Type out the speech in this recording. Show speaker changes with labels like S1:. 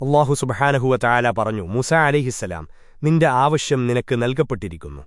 S1: അള്ളാഹു സുബഹാനഹുവ ചായാല പറഞ്ഞു മുസ അലിഹിസ്സലാം നിന്റെ ആവശ്യം നിനക്ക് നൽകപ്പെട്ടിരിക്കുന്നു.